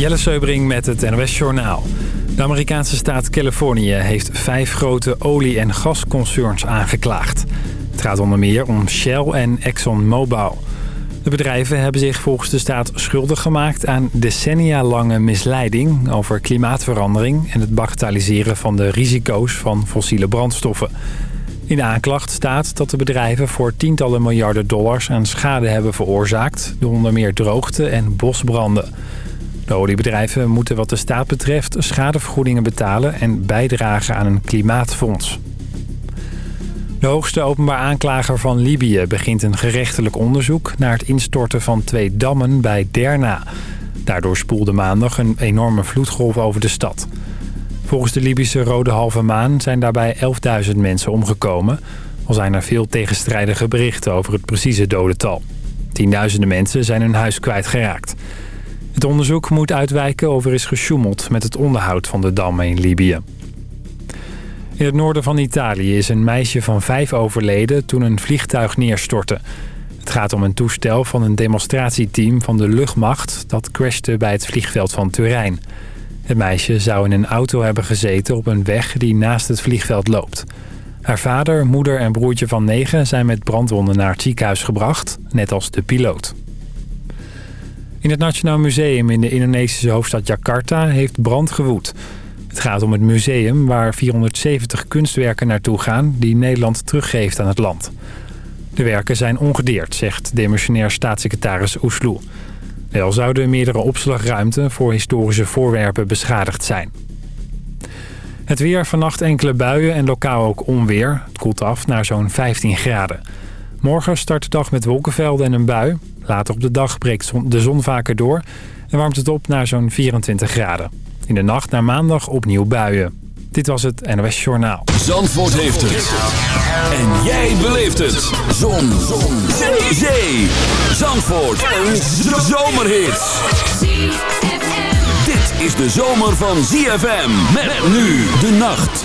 Jelle Seubring met het NOS Journaal. De Amerikaanse staat Californië heeft vijf grote olie- en gasconcerns aangeklaagd. Het gaat onder meer om Shell en ExxonMobil. De bedrijven hebben zich volgens de staat schuldig gemaakt aan decennia lange misleiding over klimaatverandering en het bagatelliseren van de risico's van fossiele brandstoffen. In de aanklacht staat dat de bedrijven voor tientallen miljarden dollars aan schade hebben veroorzaakt door onder meer droogte en bosbranden. De oliebedrijven moeten wat de staat betreft schadevergoedingen betalen en bijdragen aan een klimaatfonds. De hoogste openbaar aanklager van Libië begint een gerechtelijk onderzoek... naar het instorten van twee dammen bij Derna. Daardoor spoelde maandag een enorme vloedgolf over de stad. Volgens de Libische Rode Halve Maan zijn daarbij 11.000 mensen omgekomen... al zijn er veel tegenstrijdige berichten over het precieze dodental. Tienduizenden mensen zijn hun huis kwijtgeraakt. Het onderzoek moet uitwijken of er is gesjoemeld met het onderhoud van de dammen in Libië. In het noorden van Italië is een meisje van vijf overleden toen een vliegtuig neerstortte. Het gaat om een toestel van een demonstratieteam van de luchtmacht... dat crashte bij het vliegveld van Turijn. Het meisje zou in een auto hebben gezeten op een weg die naast het vliegveld loopt. Haar vader, moeder en broertje van negen zijn met brandwonden naar het ziekenhuis gebracht, net als de piloot. In het Nationaal Museum in de Indonesische hoofdstad Jakarta heeft brand gewoed. Het gaat om het museum waar 470 kunstwerken naartoe gaan... die Nederland teruggeeft aan het land. De werken zijn ongedeerd, zegt demissionair staatssecretaris Oesloe. Wel zouden meerdere opslagruimten voor historische voorwerpen beschadigd zijn. Het weer, vannacht enkele buien en lokaal ook onweer. Het koelt af naar zo'n 15 graden. Morgen start de dag met wolkenvelden en een bui. Later op de dag breekt de zon vaker door en warmt het op naar zo'n 24 graden. In de nacht naar maandag opnieuw buien. Dit was het NOS Journaal. Zandvoort heeft het. En jij beleeft het. Zon. zon. Zee. Zee. Zandvoort. Een zomerhit. Dit is de zomer van ZFM. Met nu de nacht.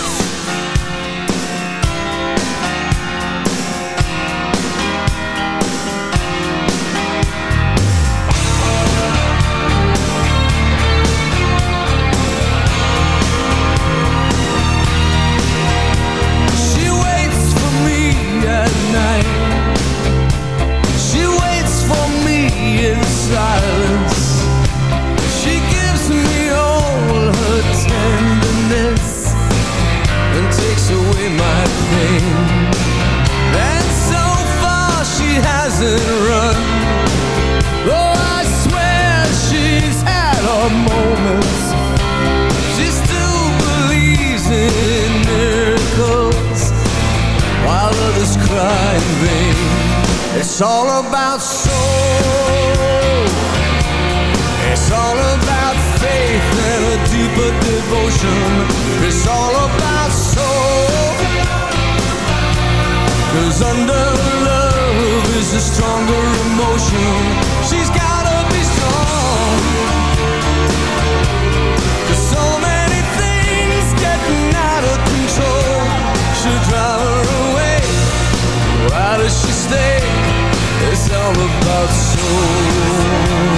It's all about soul.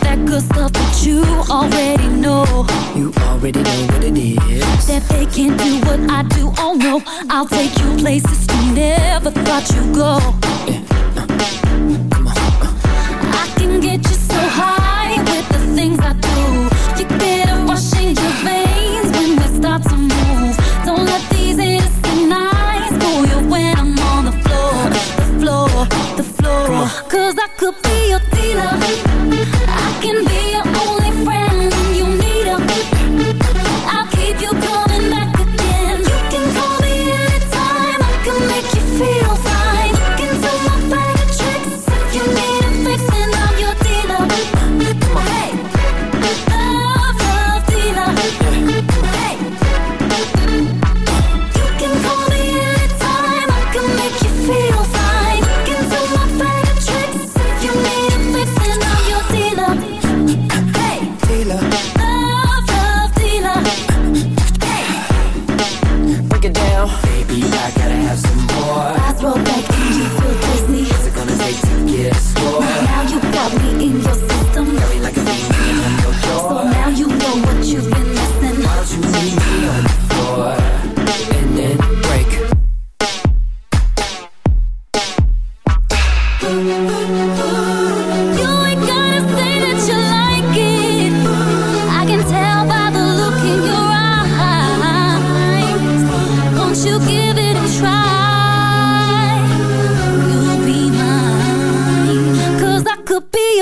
that good stuff that you already know. You already know what it is. That they can do what I do. Oh no, I'll take you places you never thought you'd go. Yeah. Uh, uh come on. Uh. I can get you so high with the things I do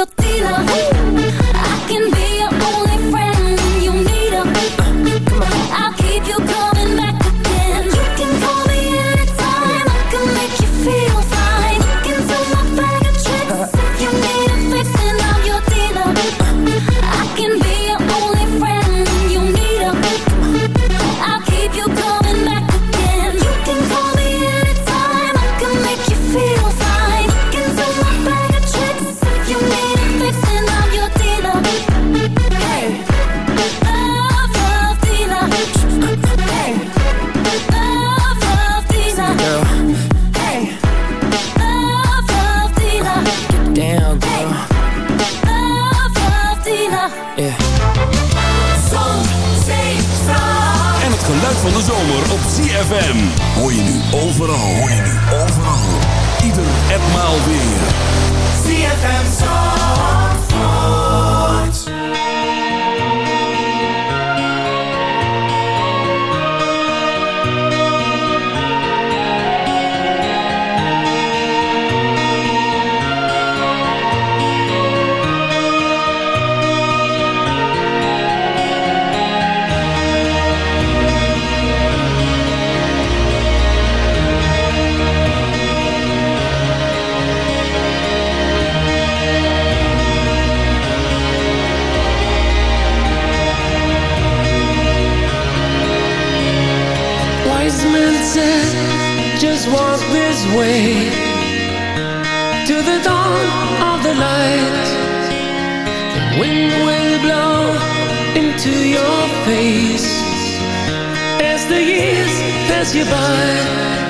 yo pass you by.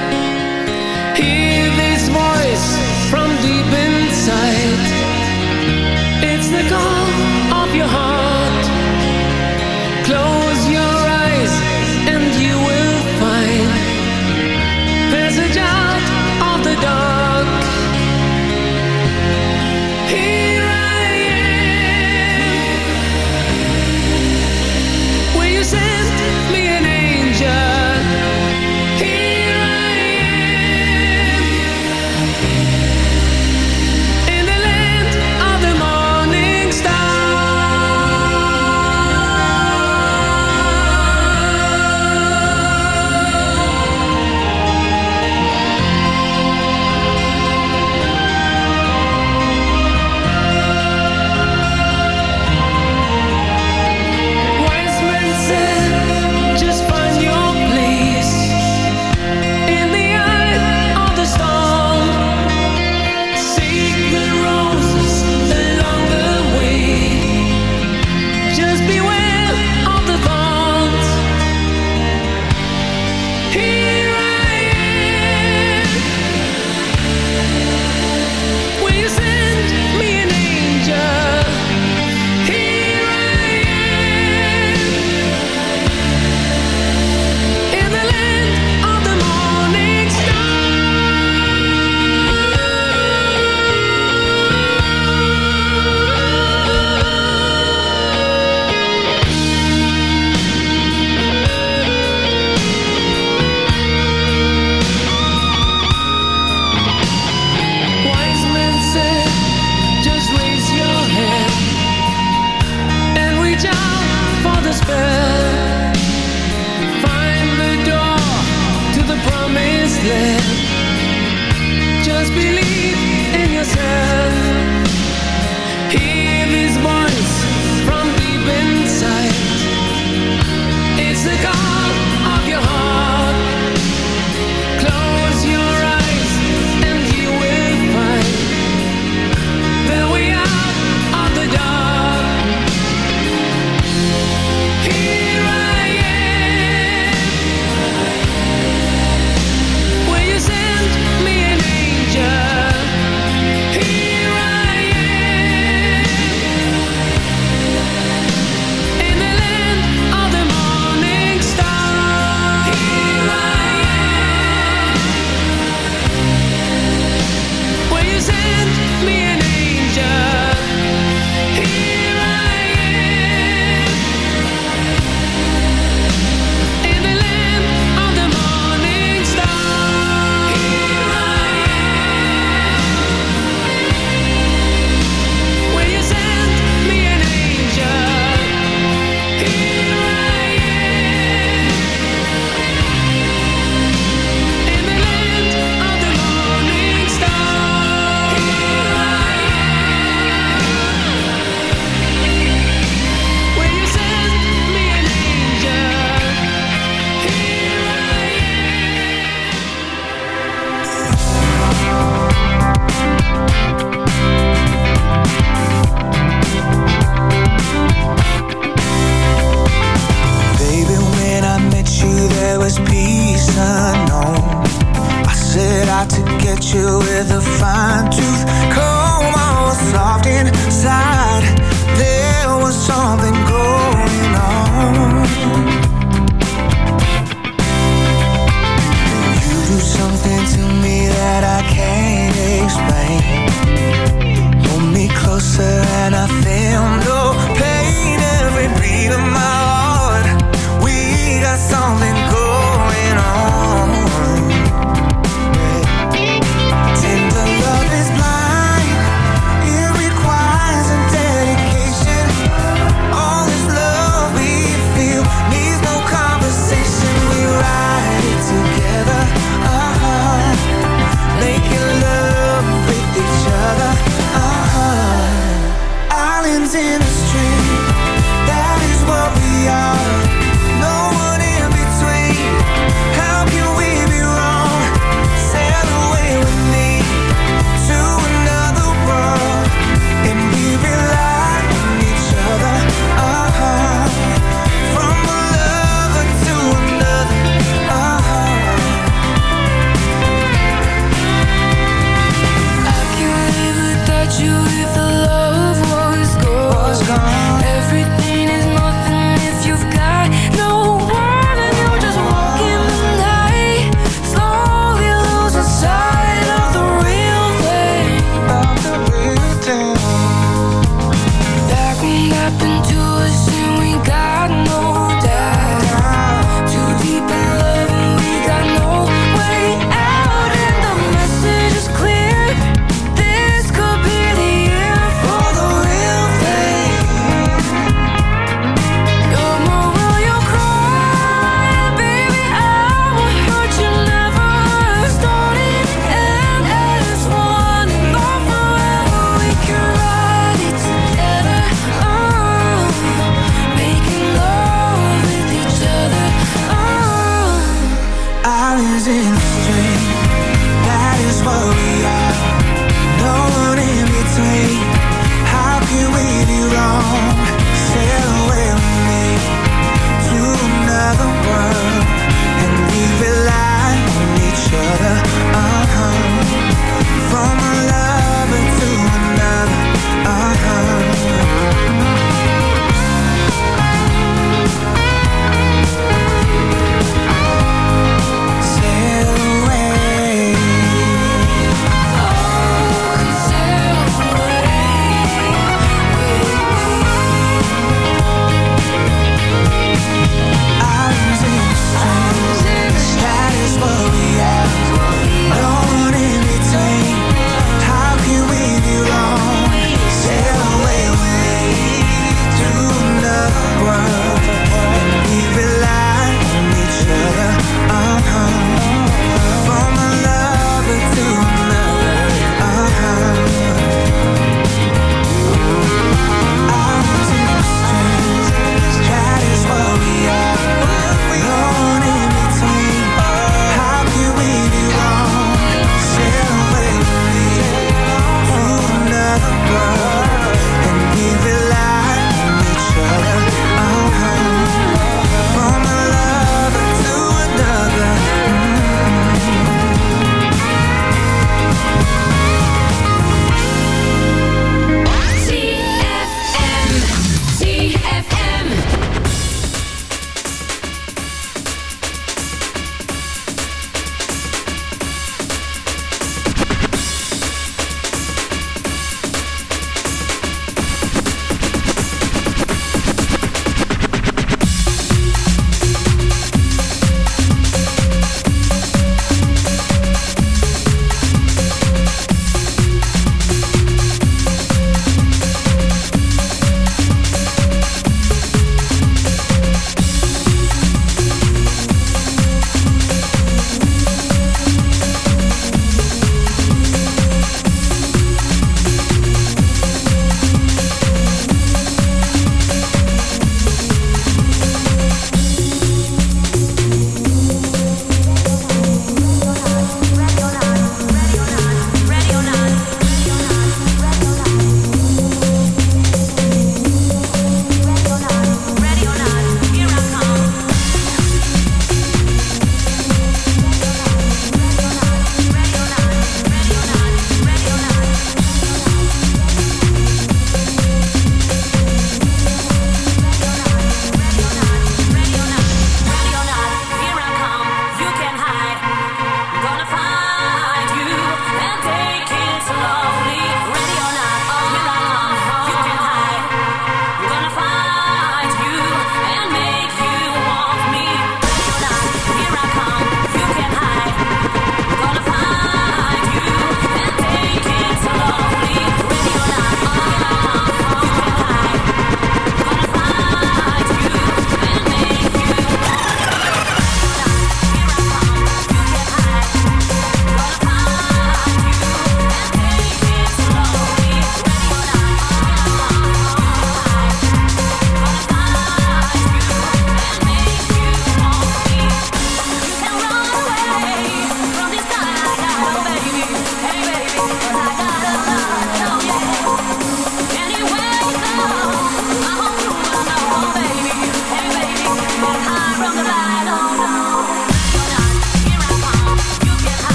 you with a fine tooth.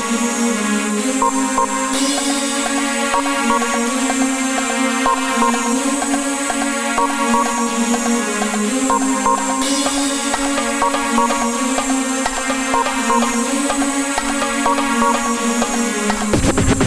So it's over. This time I know it's gone. So ordered. Tasted it too long. I only know I'm wrong. Now I know it's gone. Up in flames. Up in flames. Up in flames. We have slowly gone. So it's over. This time you're flying on. This time I know no song can stop it slowly burn. Can stop it slowly gone. Up in flames. Up in flames. Up in flames. We have slowly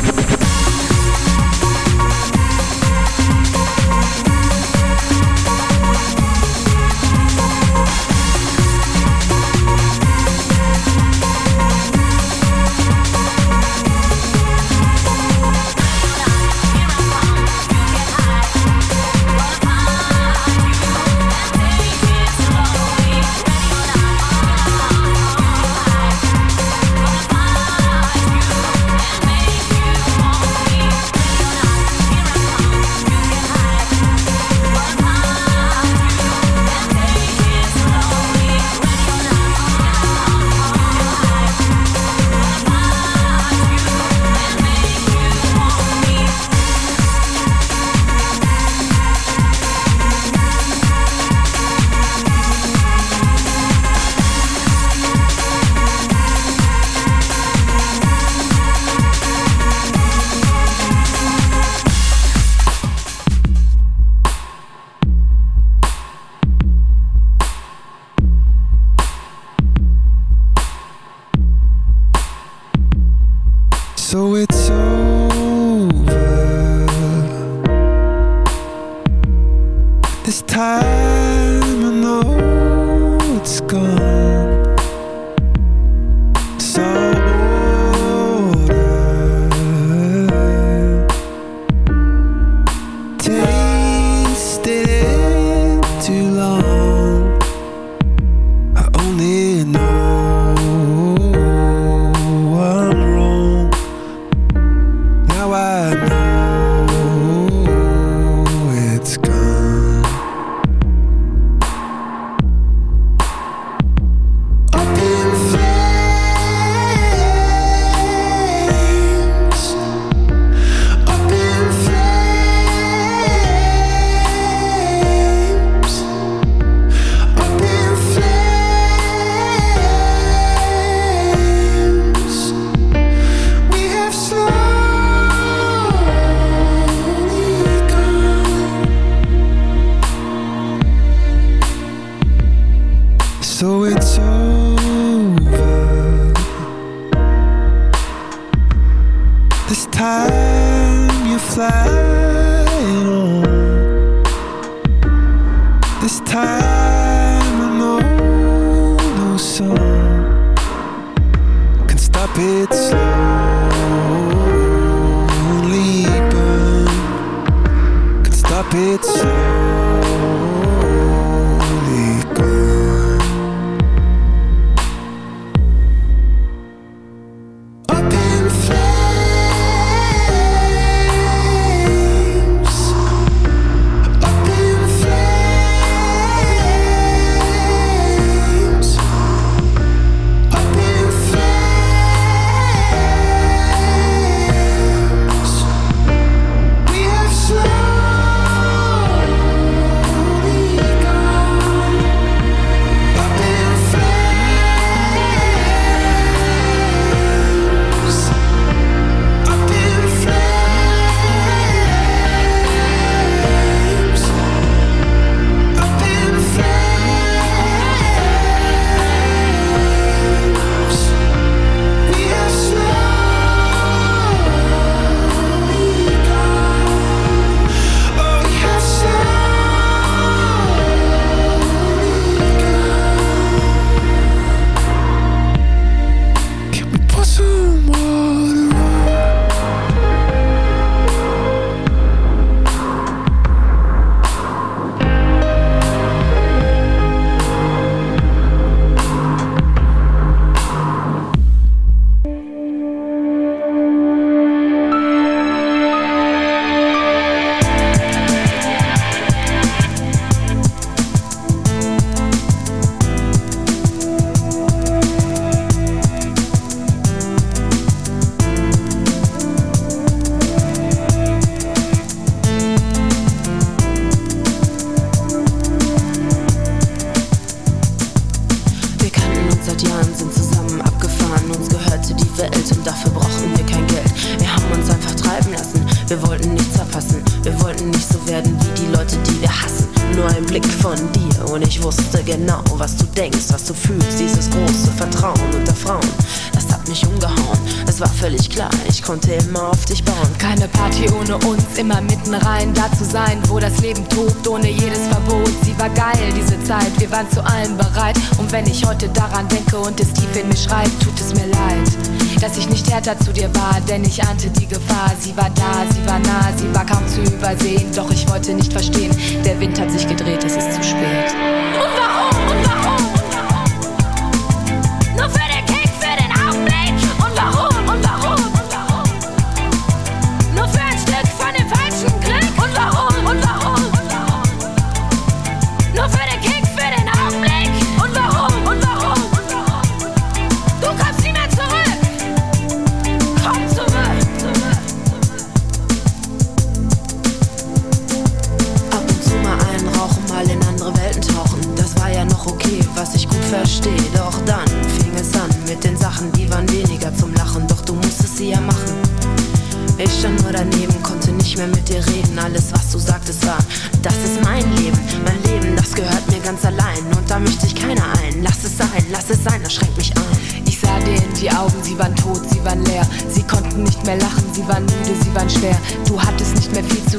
Wind hat sich gedreht, es ist zu spät.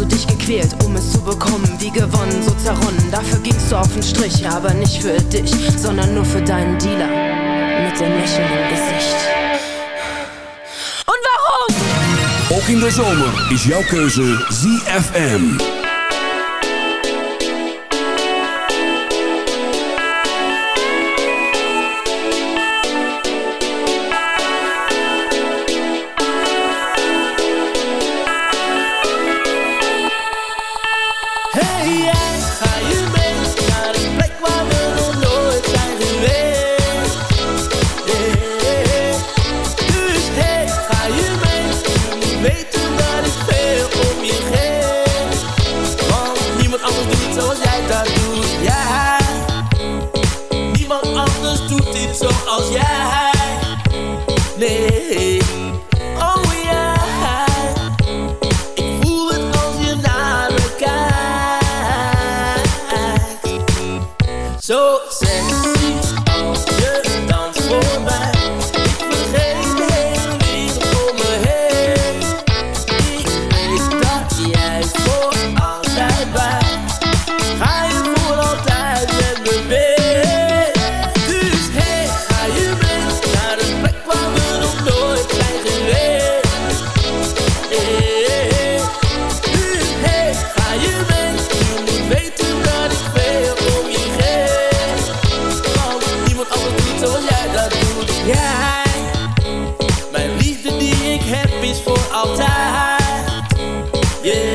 hast du dich gequält, um es zu bekommen. Wie gewonnen, so zerronnen. Dafür gingst du auf den Strich, aber nicht für dich, sondern nur für deinen Dealer. Mit dem Lächeln im Gesicht. Und warum? Ook in de zomer is jouw keuze ZFM.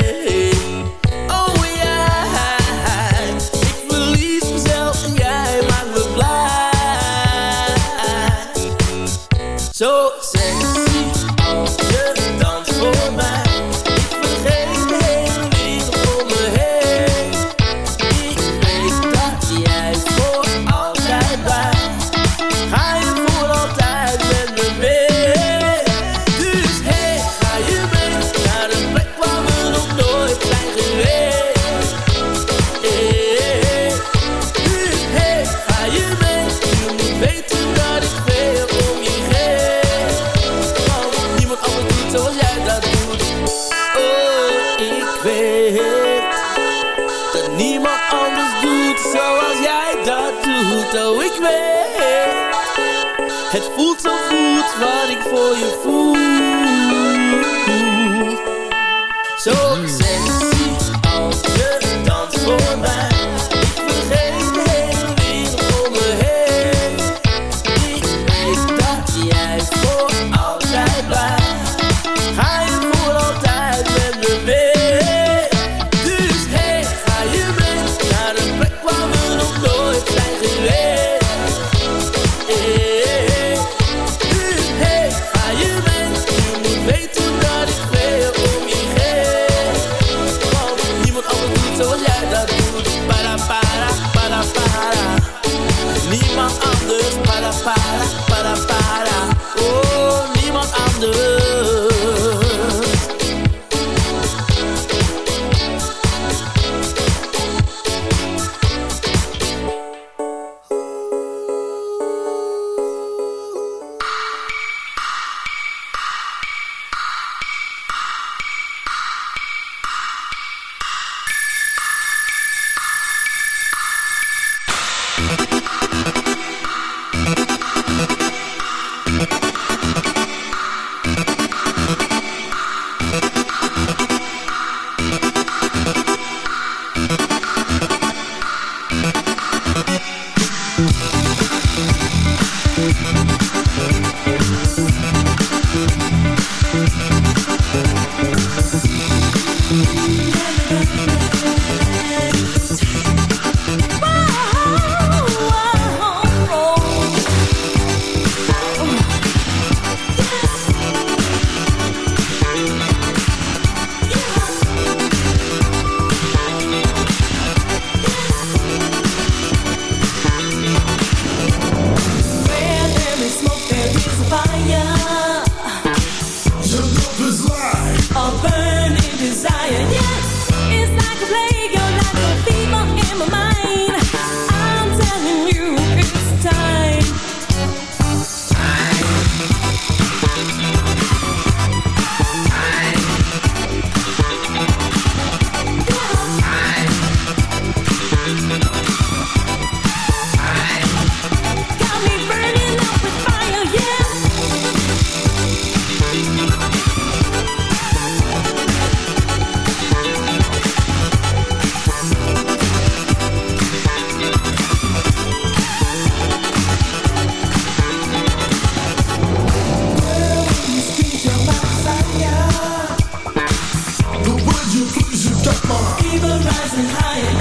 yeah. Got my Fever rising higher,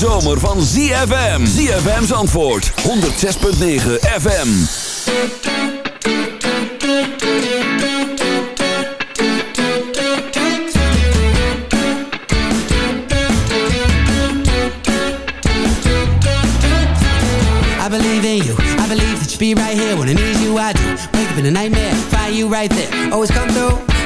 zomer van ZFM. ZFM's antwoord 106.9 FM. I believe in you. I believe that you be right here when I need you. I do. Wake up in a nightmare, find you right there. Always.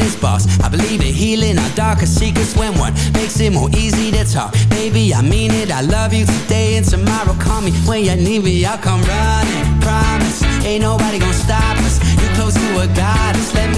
It's boss. I believe in healing our darkest secrets when one makes it more easy to talk. Baby, I mean it. I love you today and tomorrow. Call me when you need me. I'll come running. Promise. Ain't nobody gonna stop us. You're close to a goddess. Let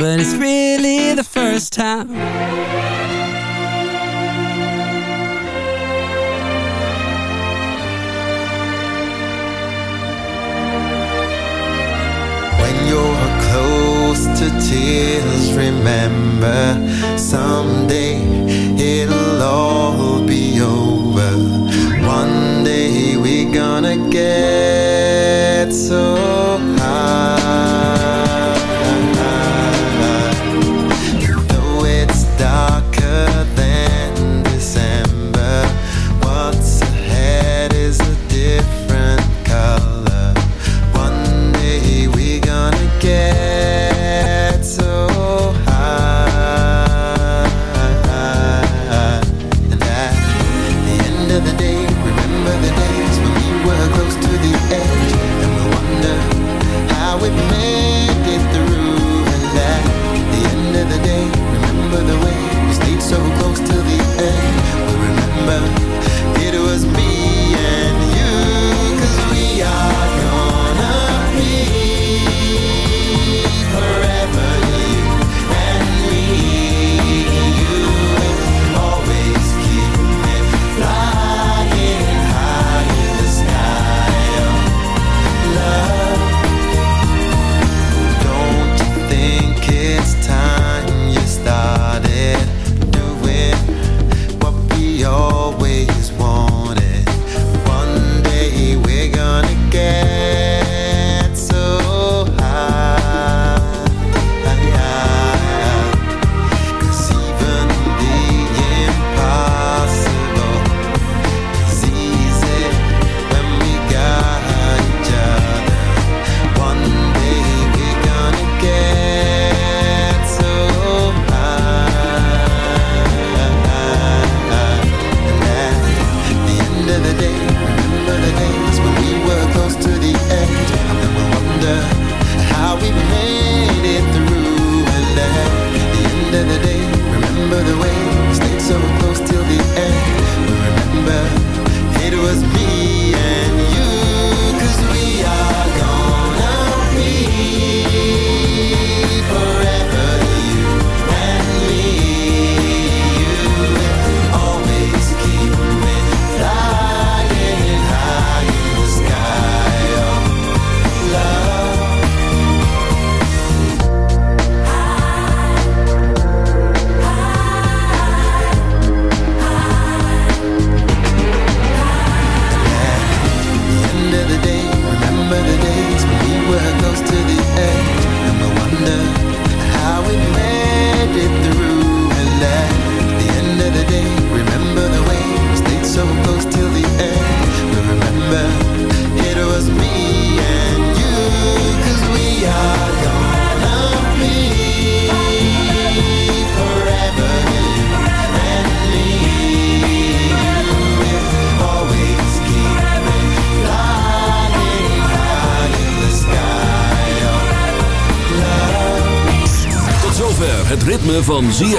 but it's really the first time. When you're close to tears, remember someday it'll all be over. One day we're gonna get so